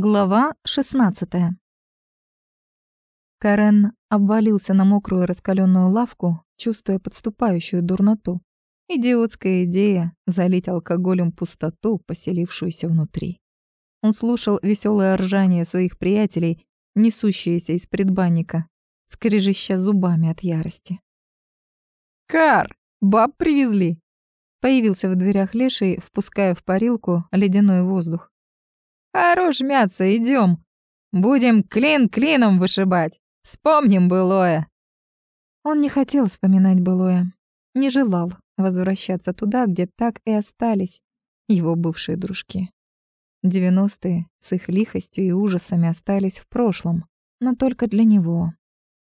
Глава 16 Карен обвалился на мокрую раскаленную лавку, чувствуя подступающую дурноту. Идиотская идея — залить алкоголем пустоту, поселившуюся внутри. Он слушал веселое ржание своих приятелей, несущиеся из предбанника, скрежеща зубами от ярости. «Кар! Баб привезли!» Появился в дверях леший, впуская в парилку ледяной воздух. Хорош мяться, идем. Будем клин клином вышибать. Вспомним былое. Он не хотел вспоминать былое. Не желал возвращаться туда, где так и остались его бывшие дружки. Девяностые с их лихостью и ужасами остались в прошлом, но только для него.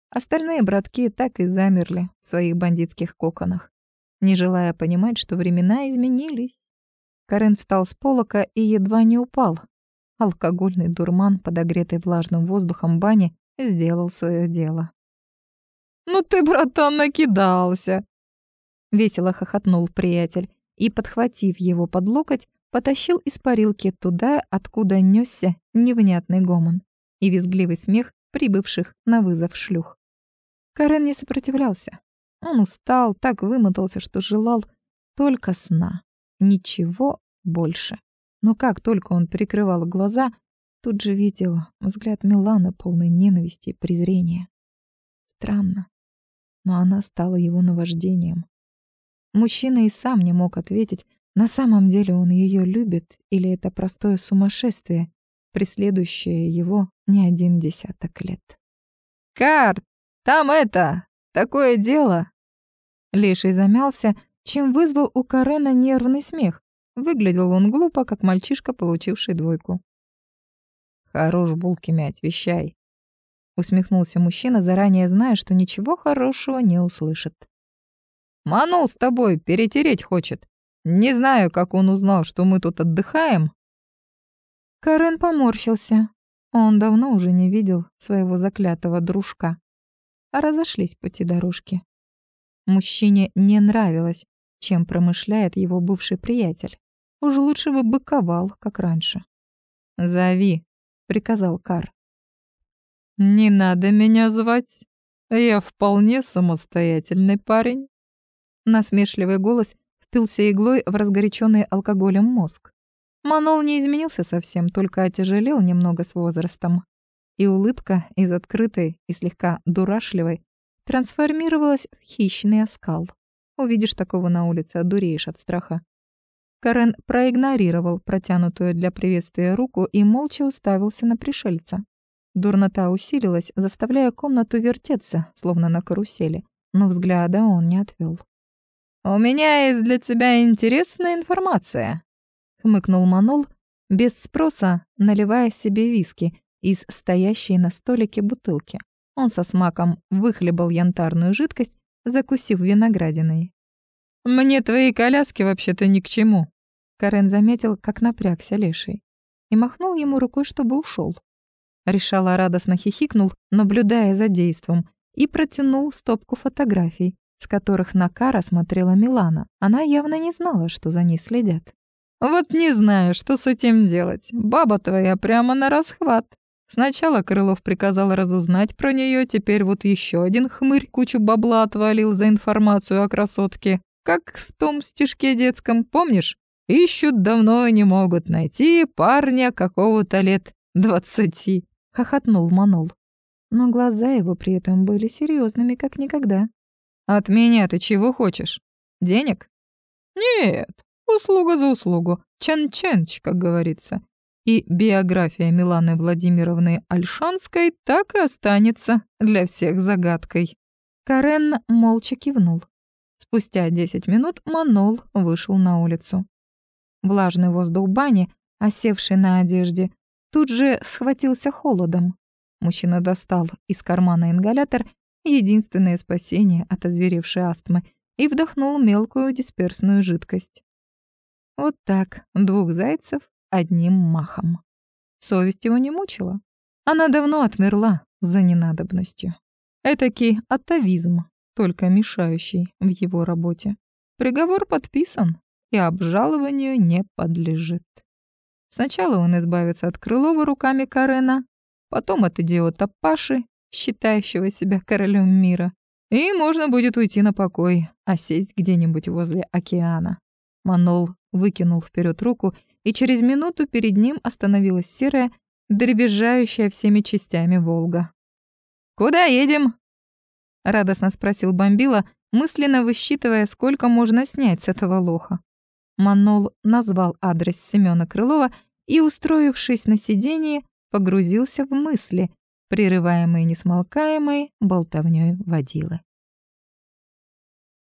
Остальные братки так и замерли в своих бандитских коконах, не желая понимать, что времена изменились. Карен встал с полока и едва не упал, Алкогольный дурман, подогретый влажным воздухом бани, сделал свое дело. «Ну ты, братан, накидался!» Весело хохотнул приятель и, подхватив его под локоть, потащил из парилки туда, откуда несся невнятный гомон и визгливый смех прибывших на вызов шлюх. Карен не сопротивлялся. Он устал, так вымотался, что желал только сна. Ничего больше. Но как только он прикрывал глаза, тут же видел взгляд Миланы, полный ненависти и презрения. Странно, но она стала его наваждением. Мужчина и сам не мог ответить, на самом деле он ее любит или это простое сумасшествие, преследующее его не один десяток лет. «Карт, там это, такое дело!» Леший замялся, чем вызвал у Карена нервный смех. Выглядел он глупо, как мальчишка, получивший двойку. «Хорош булки мять, вещай», — усмехнулся мужчина, заранее зная, что ничего хорошего не услышит. «Манул с тобой, перетереть хочет. Не знаю, как он узнал, что мы тут отдыхаем». Карен поморщился. Он давно уже не видел своего заклятого дружка. А разошлись пути дорожки. Мужчине не нравилось, чем промышляет его бывший приятель. Уж лучше бы быковал, как раньше. «Зови», — приказал Кар. «Не надо меня звать. Я вполне самостоятельный парень». Насмешливый голос впился иглой в разгоряченный алкоголем мозг. Манол не изменился совсем, только отяжелел немного с возрастом. И улыбка из открытой и слегка дурашливой трансформировалась в хищный оскал. Увидишь такого на улице, одуреешь от страха. Карен проигнорировал протянутую для приветствия руку и молча уставился на пришельца. Дурнота усилилась, заставляя комнату вертеться, словно на карусели, но взгляда он не отвел. «У меня есть для тебя интересная информация», — хмыкнул Манол, без спроса наливая себе виски из стоящей на столике бутылки. Он со смаком выхлебал янтарную жидкость, закусив виноградиной. «Мне твои коляски вообще-то ни к чему». Карен заметил, как напрягся леший, и махнул ему рукой, чтобы ушел. Решала радостно хихикнул, наблюдая за действом, и протянул стопку фотографий, с которых на Кара смотрела Милана. Она явно не знала, что за ней следят. «Вот не знаю, что с этим делать. Баба твоя прямо на расхват. Сначала Крылов приказал разузнать про нее, теперь вот еще один хмырь кучу бабла отвалил за информацию о красотке. Как в том стишке детском, помнишь? Ищут давно не могут найти парня какого-то лет двадцати. Хохотнул Манол. Но глаза его при этом были серьезными, как никогда. От меня ты чего хочешь? Денег? Нет, услуга за услугу. Чан-чанч, как говорится. И биография Миланы Владимировны Альшанской так и останется для всех загадкой. Карен молча кивнул. Спустя 10 минут Манол вышел на улицу. Влажный воздух бани, осевший на одежде, тут же схватился холодом. Мужчина достал из кармана ингалятор, единственное спасение от озверевшей астмы, и вдохнул мелкую дисперсную жидкость. Вот так, двух зайцев одним махом. Совесть его не мучила. Она давно отмерла за ненадобностью. Этакий атовизм, только мешающий в его работе. Приговор подписан и обжалованию не подлежит. Сначала он избавится от Крылова руками Карена, потом от идиота Паши, считающего себя королем мира, и можно будет уйти на покой, а сесть где-нибудь возле океана. Манол выкинул вперед руку, и через минуту перед ним остановилась серая, дребезжающая всеми частями Волга. «Куда едем?» — радостно спросил Бомбила, мысленно высчитывая, сколько можно снять с этого лоха. Манол назвал адрес Семёна Крылова и, устроившись на сиденье, погрузился в мысли, прерываемые несмолкаемой болтовнёй водилы.